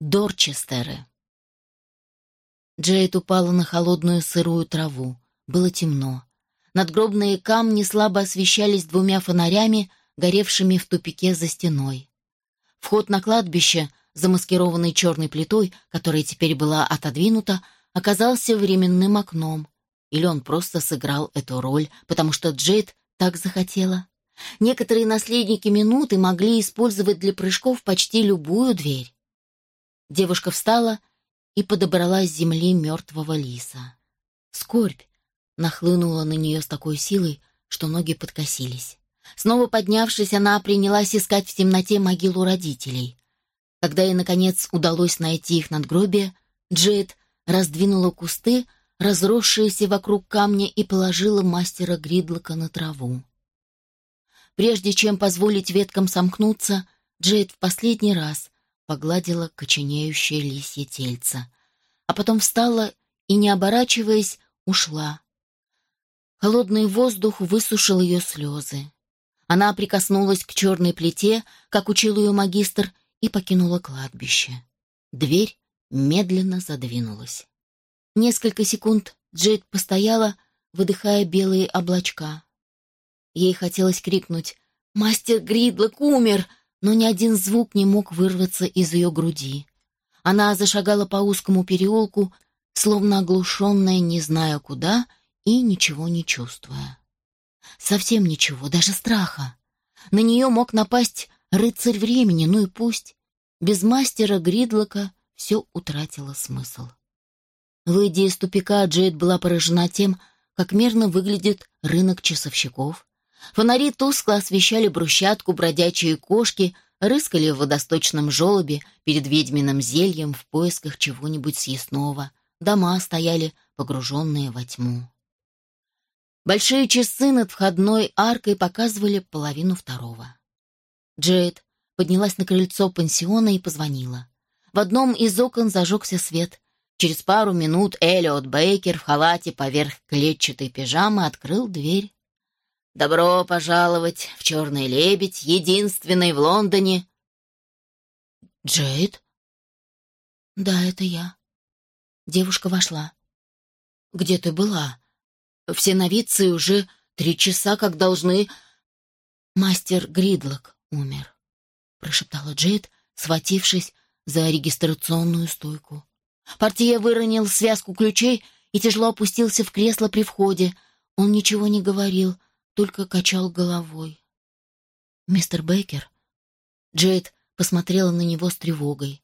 Дорчестеры. Джейд упала на холодную сырую траву. Было темно. Надгробные камни слабо освещались двумя фонарями, горевшими в тупике за стеной. Вход на кладбище, замаскированный черной плитой, которая теперь была отодвинута, оказался временным окном. Или он просто сыграл эту роль, потому что Джейд так захотела. Некоторые наследники минуты могли использовать для прыжков почти любую дверь. Девушка встала и подобрала с земли мертвого лиса. Скорбь нахлынула на нее с такой силой, что ноги подкосились. Снова поднявшись, она принялась искать в темноте могилу родителей. Когда ей, наконец, удалось найти их надгробие, Джейд раздвинула кусты, разросшиеся вокруг камня, и положила мастера Гридлока на траву. Прежде чем позволить веткам сомкнуться, Джейд в последний раз погладила коченеющее лисье тельце, а потом встала и, не оборачиваясь, ушла. Холодный воздух высушил ее слезы. Она прикоснулась к черной плите, как учил ее магистр, и покинула кладбище. Дверь медленно задвинулась. Несколько секунд Джейд постояла, выдыхая белые облачка. Ей хотелось крикнуть «Мастер Гридлок умер!», но ни один звук не мог вырваться из ее груди. Она зашагала по узкому переулку, словно оглушенная, не зная куда, и ничего не чувствуя. Совсем ничего, даже страха. На нее мог напасть рыцарь времени, ну и пусть. Без мастера Гридлока все утратило смысл. Выйдя из тупика, Джейд была поражена тем, как мерно выглядит рынок часовщиков, Фонари тускло освещали брусчатку, бродячие кошки рыскали в водосточном желобе перед ведьминым зельем в поисках чего-нибудь съестного. Дома стояли, погруженные во тьму. Большие часы над входной аркой показывали половину второго. Джейд поднялась на крыльцо пансиона и позвонила. В одном из окон зажегся свет. Через пару минут Эллиот Бейкер в халате поверх клетчатой пижамы открыл дверь. Добро пожаловать в «Черный лебедь», единственный в Лондоне. Джейд? Да, это я. Девушка вошла. Где ты была? Все новицы уже три часа, как должны... Мастер Гридлок умер, прошептала Джейд, схватившись за регистрационную стойку. Портье выронил связку ключей и тяжело опустился в кресло при входе. Он ничего не говорил, — только качал головой. «Мистер Бейкер?» Джейд посмотрела на него с тревогой.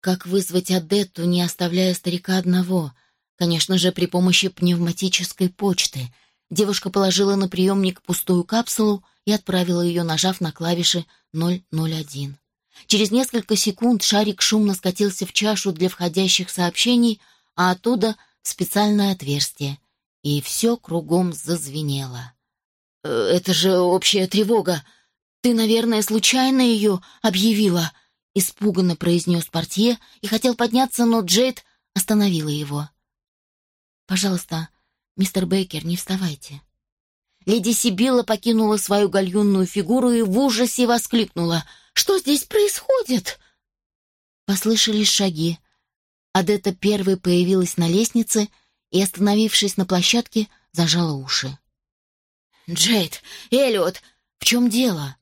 «Как вызвать Адетту, не оставляя старика одного? Конечно же, при помощи пневматической почты». Девушка положила на приемник пустую капсулу и отправила ее, нажав на клавиши 001. Через несколько секунд шарик шумно скатился в чашу для входящих сообщений, а оттуда — в специальное отверстие. И все кругом зазвенело. Э, «Это же общая тревога. Ты, наверное, случайно ее объявила?» — испуганно произнес портье и хотел подняться, но Джейд остановила его. «Пожалуйста, мистер Бейкер, не вставайте». Леди Сибилла покинула свою гальюнную фигуру и в ужасе воскликнула. «Что здесь происходит?» Послышались шаги. Адетта первой появилась на лестнице и, остановившись на площадке, зажала уши. «Джейд! Эллиот! В чем дело?»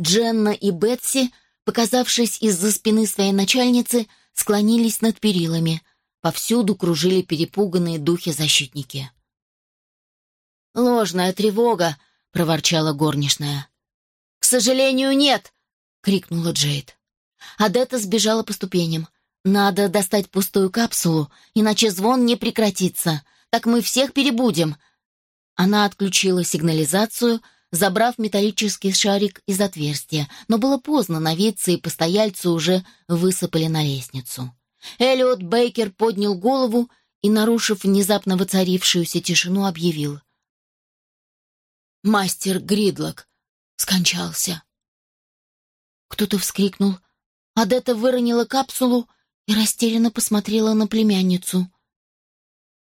Дженна и Бетси, показавшись из-за спины своей начальницы, склонились над перилами. Повсюду кружили перепуганные духи-защитники. «Ложная тревога!» — проворчала горничная. «К сожалению, нет!» — крикнула Джейд. Адетта сбежала по ступеням. «Надо достать пустую капсулу, иначе звон не прекратится. Так мы всех перебудем. Она отключила сигнализацию, забрав металлический шарик из отверстия, но было поздно, новицы и постояльцы уже высыпали на лестницу. Эллиот Бейкер поднял голову и, нарушив внезапно воцарившуюся тишину, объявил. «Мастер Гридлок скончался». Кто-то вскрикнул. Адетта выронила капсулу и растерянно посмотрела на племянницу.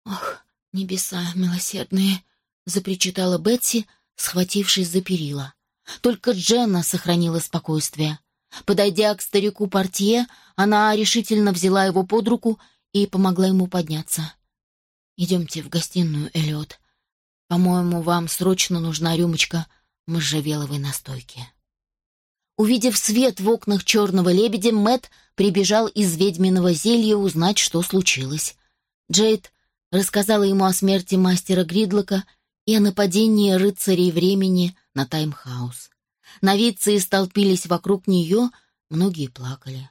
«Ох, небеса милосердные!» Запричитала Бетси, схватившись за перила. Только Дженна сохранила спокойствие. Подойдя к старику портье, она решительно взяла его под руку и помогла ему подняться. «Идемте в гостиную, Эллиот. По-моему, вам срочно нужна рюмочка можжевеловой настойки». Увидев свет в окнах черного лебедя, Мэт прибежал из ведьминого зелья узнать, что случилось. Джейд рассказала ему о смерти мастера Гридлока и о нападении рыцарей времени на Таймхаус. Новицы столпились вокруг нее, многие плакали.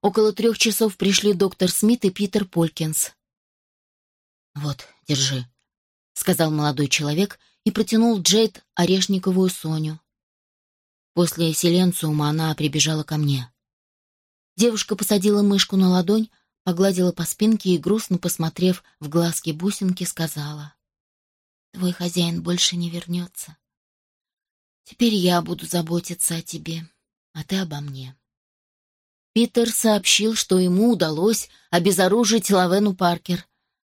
Около трех часов пришли доктор Смит и Питер Полькинс. «Вот, держи», — сказал молодой человек и протянул Джейд орешниковую Соню. После селенциума она прибежала ко мне. Девушка посадила мышку на ладонь, погладила по спинке и, грустно посмотрев в глазки бусинки, сказала. «Твой хозяин больше не вернется. Теперь я буду заботиться о тебе, а ты обо мне». Питер сообщил, что ему удалось обезоружить Лавену Паркер,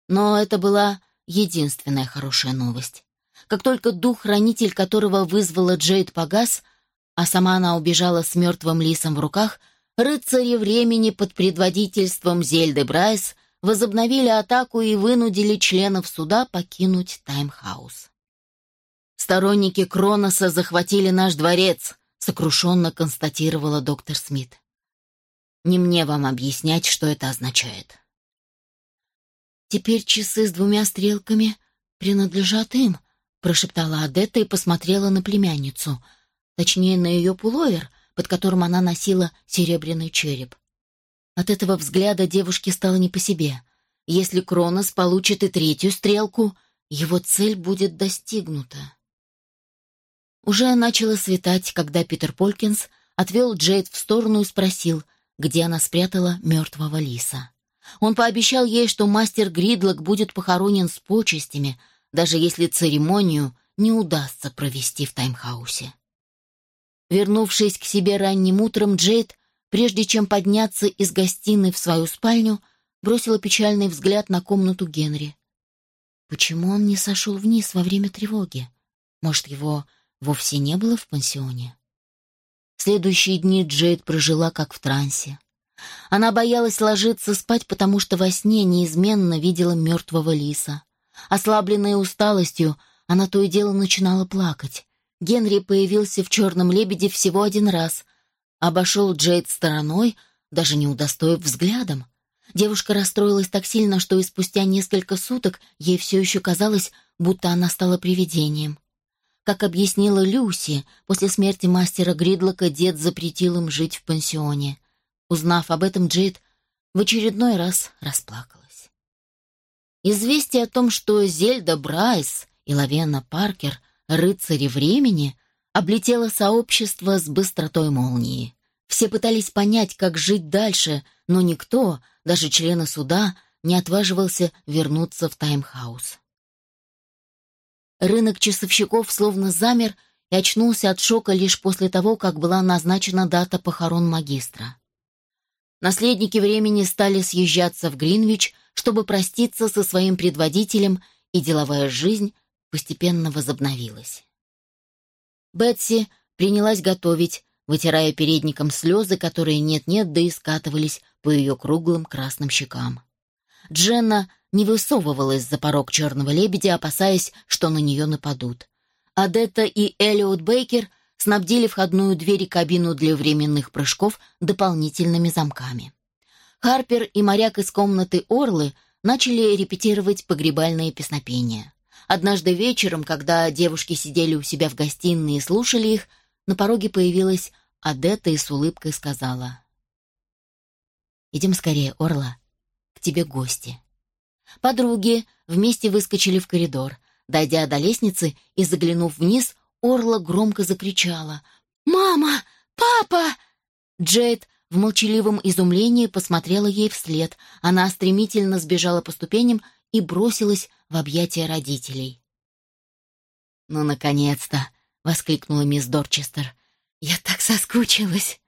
но это была единственная хорошая новость. Как только дух-хранитель, которого вызвала Джейд, погас, а сама она убежала с мертвым лисом в руках, рыцари времени под предводительством Зельды Брайс возобновили атаку и вынудили членов суда покинуть Таймхаус. «Сторонники Кроноса захватили наш дворец», — сокрушенно констатировала доктор Смит. «Не мне вам объяснять, что это означает». «Теперь часы с двумя стрелками принадлежат им», — прошептала Адетта и посмотрела на племянницу, точнее, на ее пуловер, под которым она носила серебряный череп. От этого взгляда девушке стало не по себе. Если Кронос получит и третью стрелку, его цель будет достигнута. Уже начало светать, когда Питер Полкинс отвел Джейд в сторону и спросил, где она спрятала мертвого лиса. Он пообещал ей, что мастер Гридлок будет похоронен с почестями, даже если церемонию не удастся провести в таймхаусе. Вернувшись к себе ранним утром, Джейд, прежде чем подняться из гостиной в свою спальню, бросила печальный взгляд на комнату Генри. Почему он не сошел вниз во время тревоги? Может, его вовсе не было в пансионе. Следующие дни Джейд прожила как в трансе. Она боялась ложиться спать, потому что во сне неизменно видела мертвого лиса. Ослабленная усталостью, она то и дело начинала плакать. Генри появился в «Черном лебеде» всего один раз. Обошел Джейд стороной, даже не удостоив взглядом. Девушка расстроилась так сильно, что и спустя несколько суток ей все еще казалось, будто она стала привидением. Как объяснила Люси, после смерти мастера Гридлока дед запретил им жить в пансионе. Узнав об этом, Джейд в очередной раз расплакалась. Известие о том, что Зельда Брайс и Лавена Паркер — рыцари времени, облетело сообщество с быстротой молнии. Все пытались понять, как жить дальше, но никто, даже члены суда, не отваживался вернуться в таймхаус. Рынок часовщиков словно замер и очнулся от шока лишь после того, как была назначена дата похорон магистра. Наследники времени стали съезжаться в Гринвич, чтобы проститься со своим предводителем, и деловая жизнь постепенно возобновилась. Бетси принялась готовить, вытирая передником слезы, которые нет-нет, да и скатывались по ее круглым красным щекам. Дженна не высовывалась за порог черного лебедя, опасаясь, что на нее нападут. Адетта и Элиот Бейкер снабдили входную дверь и кабину для временных прыжков дополнительными замками. Харпер и моряк из комнаты Орлы начали репетировать погребальные песнопения. Однажды вечером, когда девушки сидели у себя в гостиной и слушали их, на пороге появилась Адетта и с улыбкой сказала. «Идем скорее, Орла, к тебе гости». Подруги вместе выскочили в коридор. Дойдя до лестницы и заглянув вниз, Орла громко закричала. «Мама! Папа!» Джейд в молчаливом изумлении посмотрела ей вслед. Она стремительно сбежала по ступеням и бросилась в объятия родителей. «Ну, наконец-то!» — воскликнула мисс Дорчестер. «Я так соскучилась!»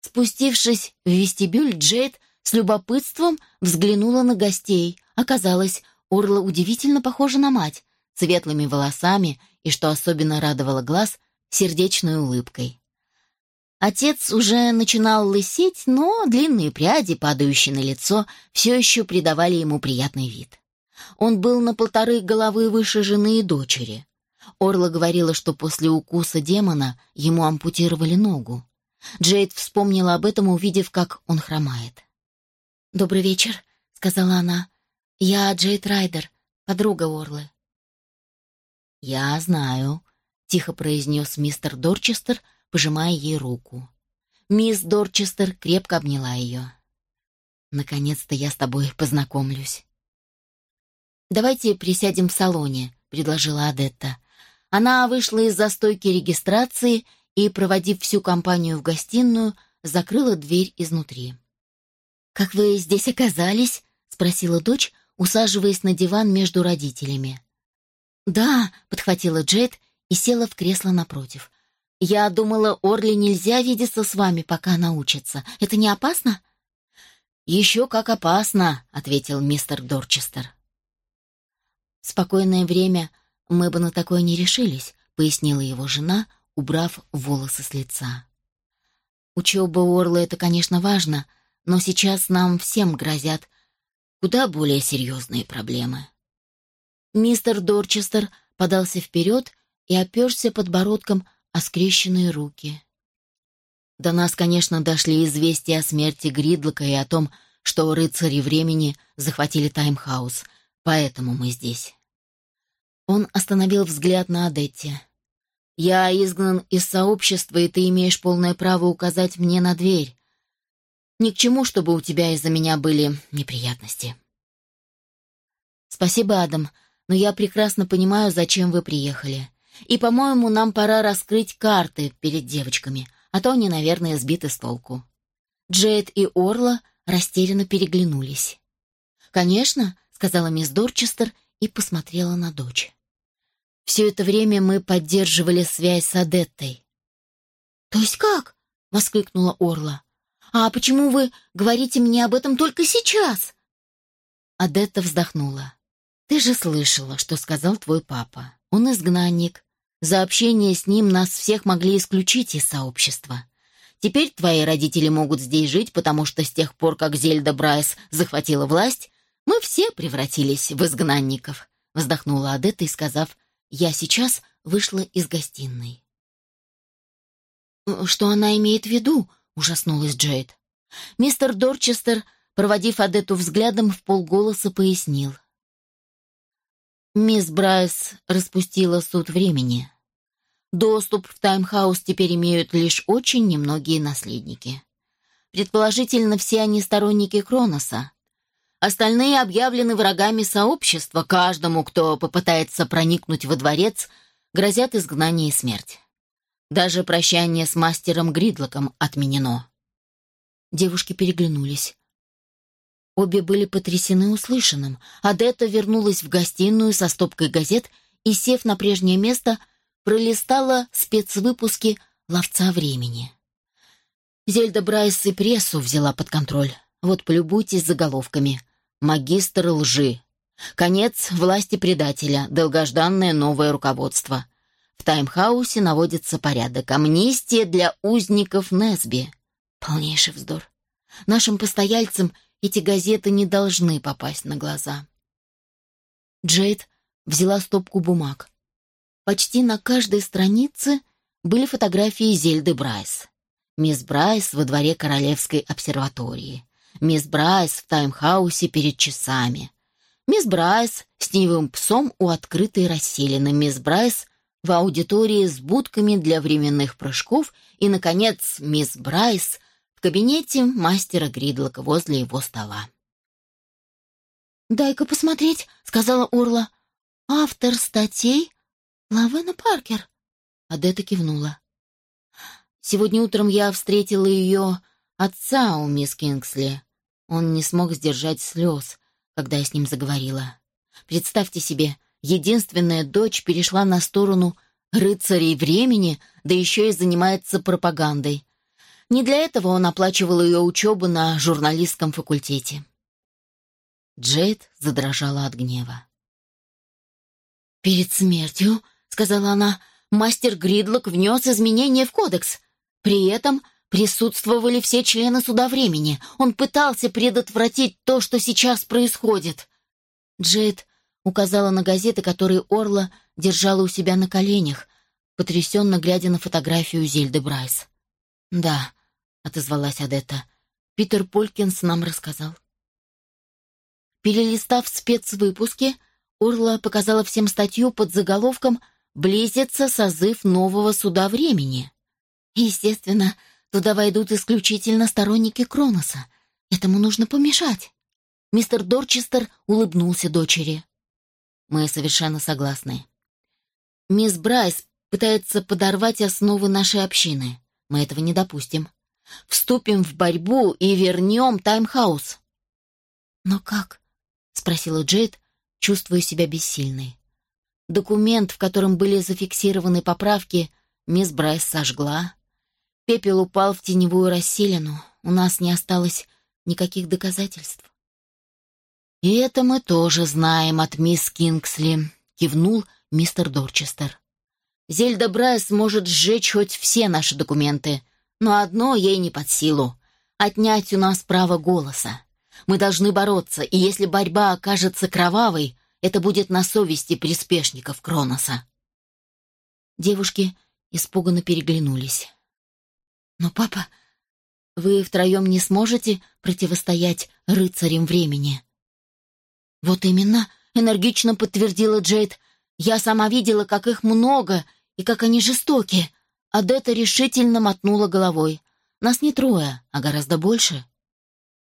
Спустившись в вестибюль, Джейд с любопытством взглянула на гостей. Оказалось, Орла удивительно похожа на мать, светлыми волосами и, что особенно радовало глаз, сердечной улыбкой. Отец уже начинал лысеть, но длинные пряди, падающие на лицо, все еще придавали ему приятный вид. Он был на полторы головы выше жены и дочери. Орла говорила, что после укуса демона ему ампутировали ногу. Джейд вспомнила об этом, увидев, как он хромает. «Добрый вечер», — сказала она. «Я Джейд Райдер, подруга Орлы». «Я знаю», — тихо произнес мистер Дорчестер, пожимая ей руку. Мисс Дорчестер крепко обняла ее. «Наконец-то я с тобой познакомлюсь». «Давайте присядем в салоне», — предложила Адетта. Она вышла из застойки регистрации и, проводив всю компанию в гостиную, закрыла дверь изнутри. «Как вы здесь оказались?» — спросила дочь, усаживаясь на диван между родителями. «Да», — подхватила Джет и села в кресло напротив. «Я думала, Орли нельзя видеться с вами, пока научится. Это не опасно?» «Еще как опасно», — ответил мистер Дорчестер. «Спокойное время мы бы на такое не решились», — пояснила его жена, убрав волосы с лица. «Учеба Орлы — это, конечно, важно, но сейчас нам всем грозят куда более серьезные проблемы». Мистер Дорчестер подался вперед и оперся подбородком о скрещенные руки. До нас, конечно, дошли известия о смерти Гридлока и о том, что рыцари времени захватили Таймхаус, поэтому мы здесь. Он остановил взгляд на Адетте. «Я изгнан из сообщества, и ты имеешь полное право указать мне на дверь. Ни к чему, чтобы у тебя из-за меня были неприятности». «Спасибо, Адам, но я прекрасно понимаю, зачем вы приехали. И, по-моему, нам пора раскрыть карты перед девочками, а то они, наверное, сбиты с толку». Джейд и Орла растерянно переглянулись. «Конечно», — сказала мисс Дорчестер и посмотрела на дочь. Все это время мы поддерживали связь с Адеттой. «То есть как?» — воскликнула Орла. «А почему вы говорите мне об этом только сейчас?» Адетта вздохнула. «Ты же слышала, что сказал твой папа. Он изгнанник. За общение с ним нас всех могли исключить из сообщества. Теперь твои родители могут здесь жить, потому что с тех пор, как Зельда Брайс захватила власть, мы все превратились в изгнанников», — вздохнула Адетта и, сказав «я сейчас вышла из гостиной». «Что она имеет в виду?» — ужаснулась Джейд. Мистер Дорчестер, проводив Адетту взглядом, вполголоса пояснил. Мисс Брайс распустила суд времени. Доступ в Таймхаус теперь имеют лишь очень немногие наследники. Предположительно, все они сторонники Кроноса, Остальные объявлены врагами сообщества. Каждому, кто попытается проникнуть во дворец, грозят изгнание и смерть. Даже прощание с мастером Гридлоком отменено. Девушки переглянулись. Обе были потрясены услышанным. Адетта вернулась в гостиную со стопкой газет и, сев на прежнее место, пролистала спецвыпуски «Ловца времени». Зельда Брайс и прессу взяла под контроль. Вот полюбуйтесь заголовками – магистр лжи. Конец власти предателя, долгожданное новое руководство. В таймхаусе наводится порядок. Амнистия для узников Несби. Полнейший вздор. Нашим постояльцам эти газеты не должны попасть на глаза. Джейд взяла стопку бумаг. Почти на каждой странице были фотографии Зельды Брайс. Мисс Брайс во дворе Королевской обсерватории мисс Брайс в таймхаусе перед часами, мисс Брайс с теневым псом у открытой расселины, мисс Брайс в аудитории с будками для временных прыжков и, наконец, мисс Брайс в кабинете мастера Гридлока возле его стола. «Дай-ка посмотреть», — сказала Орла. «Автор статей Лавена Паркер». Адетта кивнула. «Сегодня утром я встретила ее отца у мисс Кингсли. Он не смог сдержать слез, когда я с ним заговорила. Представьте себе, единственная дочь перешла на сторону рыцарей времени, да еще и занимается пропагандой. Не для этого он оплачивал ее учебу на журналистском факультете. Джейд задрожала от гнева. «Перед смертью, — сказала она, — мастер Гридлок внес изменения в кодекс. При этом Присутствовали все члены суда времени. Он пытался предотвратить то, что сейчас происходит. Джейд указала на газеты, которые Орла держала у себя на коленях, потрясенно глядя на фотографию Зельды Брайс. «Да», — отозвалась Адетта, — «Питер Полькинс нам рассказал». Перелистав спецвыпуски, Орла показала всем статью под заголовком «Близится созыв нового суда времени». Естественно, туда войдут исключительно сторонники Кроноса. Этому нужно помешать. Мистер Дорчестер улыбнулся дочери. Мы совершенно согласны. Мисс Брайс пытается подорвать основы нашей общины. Мы этого не допустим. Вступим в борьбу и вернем Таймхаус. Но как? Спросила Джейд, чувствуя себя бессильной. Документ, в котором были зафиксированы поправки, мисс Брайс сожгла. Пепел упал в теневую расселину. У нас не осталось никаких доказательств. «И это мы тоже знаем от мисс Кингсли», — кивнул мистер Дорчестер. «Зельда Брайс может сжечь хоть все наши документы, но одно ей не под силу — отнять у нас право голоса. Мы должны бороться, и если борьба окажется кровавой, это будет на совести приспешников Кроноса». Девушки испуганно переглянулись. «Но, папа, вы втроем не сможете противостоять рыцарям времени?» «Вот именно», — энергично подтвердила Джейд. «Я сама видела, как их много и как они жестоки». Адетта решительно мотнула головой. «Нас не трое, а гораздо больше».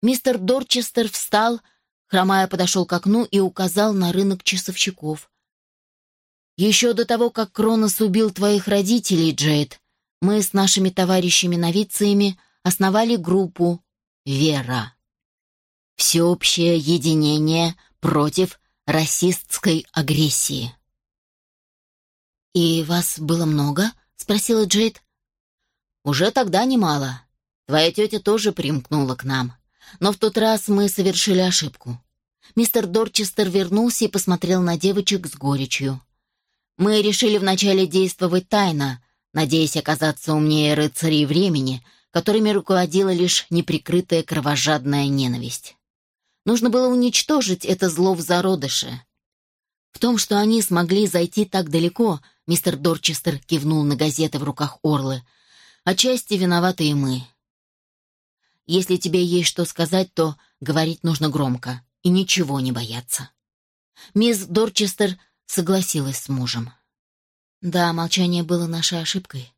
Мистер Дорчестер встал, хромая подошел к окну и указал на рынок часовщиков. «Еще до того, как Кронос убил твоих родителей, Джейд, мы с нашими товарищами-новициями основали группу «Вера». Всеобщее единение против расистской агрессии. «И вас было много?» — спросила Джейд. «Уже тогда немало. Твоя тетя тоже примкнула к нам. Но в тот раз мы совершили ошибку. Мистер Дорчестер вернулся и посмотрел на девочек с горечью. Мы решили вначале действовать тайно, надеясь оказаться умнее рыцарей времени, которыми руководила лишь неприкрытая кровожадная ненависть. Нужно было уничтожить это зло в зародыше. В том, что они смогли зайти так далеко, мистер Дорчестер кивнул на газеты в руках Орлы, отчасти виноваты и мы. Если тебе есть что сказать, то говорить нужно громко и ничего не бояться. Мисс Дорчестер согласилась с мужем. Да, молчание было нашей ошибкой.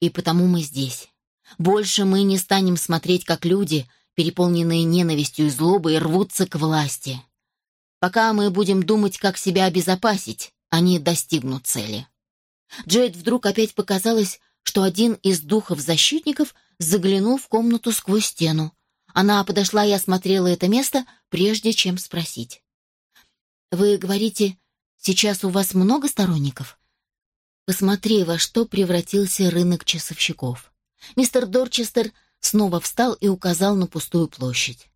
И потому мы здесь. Больше мы не станем смотреть, как люди — переполненные ненавистью и злобой, рвутся к власти. Пока мы будем думать, как себя обезопасить, они достигнут цели. Джейд вдруг опять показалось, что один из духов-защитников заглянул в комнату сквозь стену. Она подошла и осмотрела это место, прежде чем спросить. «Вы говорите, сейчас у вас много сторонников?» «Посмотри, во что превратился рынок часовщиков. Мистер Дорчестер снова встал и указал на пустую площадь.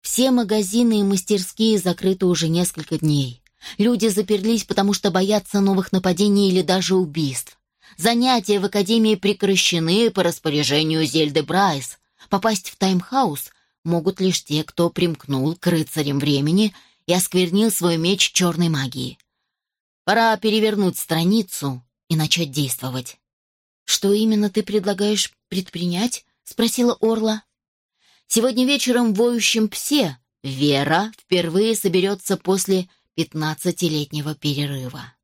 Все магазины и мастерские закрыты уже несколько дней. Люди заперлись, потому что боятся новых нападений или даже убийств. Занятия в академии прекращены по распоряжению Зельды Брайс. Попасть в таймхаус могут лишь те, кто примкнул к рыцарям времени и осквернил свой меч черной магии. Пора перевернуть страницу и начать действовать. Что именно ты предлагаешь предпринять? спросила Орла. Сегодня вечером в воющем псе Вера впервые соберется после пятнадцатилетнего перерыва.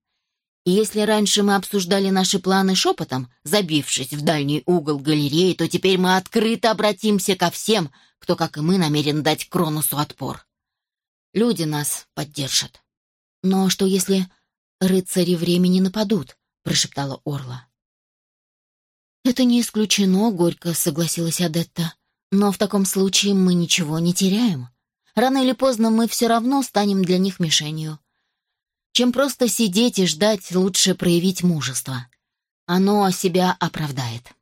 И если раньше мы обсуждали наши планы шепотом, забившись в дальний угол галереи, то теперь мы открыто обратимся ко всем, кто, как и мы, намерен дать Кронусу отпор. Люди нас поддержат. Но что если рыцари времени нападут? Прошептала Орла. «Это не исключено», — горько согласилась Адетта. «Но в таком случае мы ничего не теряем. Рано или поздно мы все равно станем для них мишенью. Чем просто сидеть и ждать, лучше проявить мужество. Оно себя оправдает».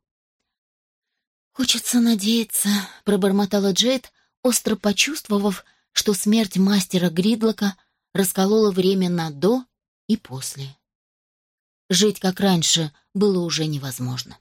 «Хочется надеяться», — пробормотала Джейд, остро почувствовав, что смерть мастера Гридлока расколола время на «до» и «после». Жить как раньше было уже невозможно.